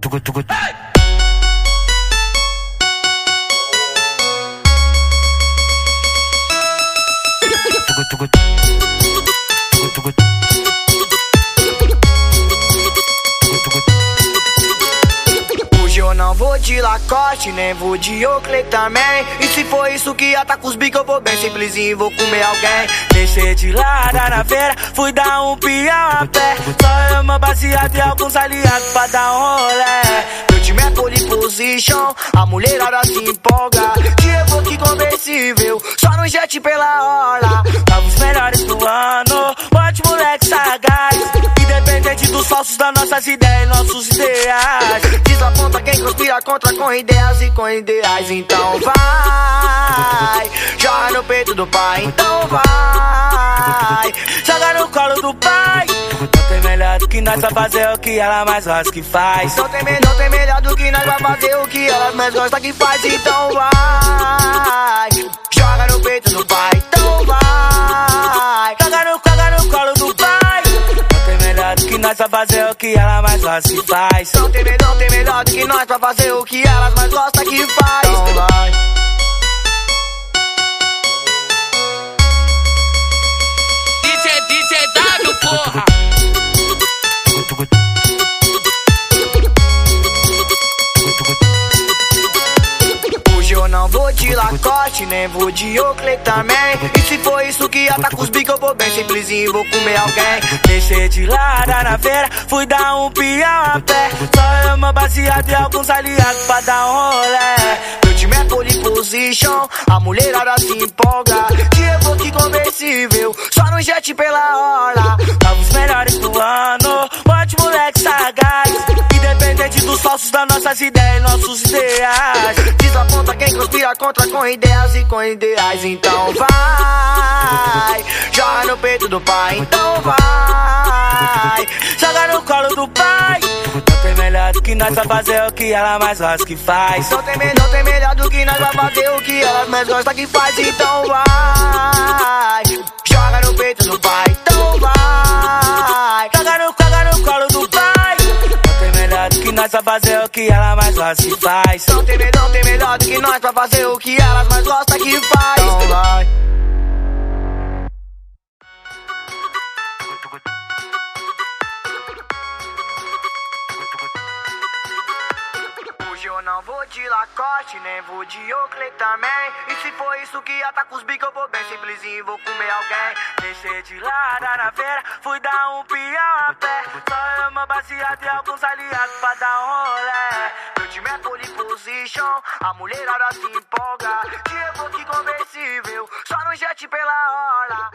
두구 두구. Não vou de Lacoste, nem vou de Oakley também. E se for isso que ataca os bicos, eu vou bem simplesinho, vou comer alguém. Deixei de lada na feira, fui dar um peão a pé. Só eu, meu baseado e alguns aliados pra dar um rolé. Meu time é pole position, a mulherada se empolga. De evoque conversível, só no jet pela hora. Tava os melhores do ano, bote moleque sagaz. Independente dos falsos das nossas ideias e nossos ideais. Conspira contra com ideias e com ideais. Então vai, joga no peito do pai. Então vai, joga no colo do pai. Não tem melhor do que nós pra fazer o que ela mais gosta que faz. Não tem, não tem melhor do que nós pra fazer o que ela mais gosta que faz. Então vai, joga no peito do pai. Nós pra fazer o que ela mais gosta que faz. Não tem, me- não tem melhor do que nós pra fazer o que elas mais gostam que faz. Então vai. Hoje eu não vou de Lacoste, nem vou de Oakley também. E se for isso que ataca os bicos, eu vou bem simplesinho, vou comer alguém. Deixei de lada na feira, fui dar um peão a pé. Só eu, meu baseado e alguns aliados pra dar um rolé. Meu time é pole position, a mulherada se empolga. De evoque conversível, só no jet pela hora. Tava os melhores do ano, bote moleque sagaz. Independente dos falsos das nossas ideias e nossos ideais. Conspira contra com ideias e com ideais. Então vai, joga no peito do pai. Então vai, joga no colo do pai. Não tem melhor do que nós pra fazer o que ela mais gosta que faz. Não tem, não tem melhor do que nós pra fazer o que ela mais gosta que faz. Então vai, joga no peito do pai. Então vai, nós pra fazer o que ela mais gosta que faz. Não tem, não tem melhor do que nós pra fazer o que elas mais gostam que faz. Então vai. Hoje eu não vou de Lacoste, nem vou de Oakley também. E se for isso que ataca os bicos, eu vou bem simplesinho, vou comer alguém. Deixei de lada na feira, fui dar um peão a pé. Só baseado e alguns aliados pra dar rolé. Meu time é pole position, a mulherada se empolga. De evoque conversível, só no jet pela hora.